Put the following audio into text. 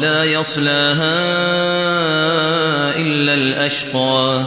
لا يصلاها إلا الأشقى.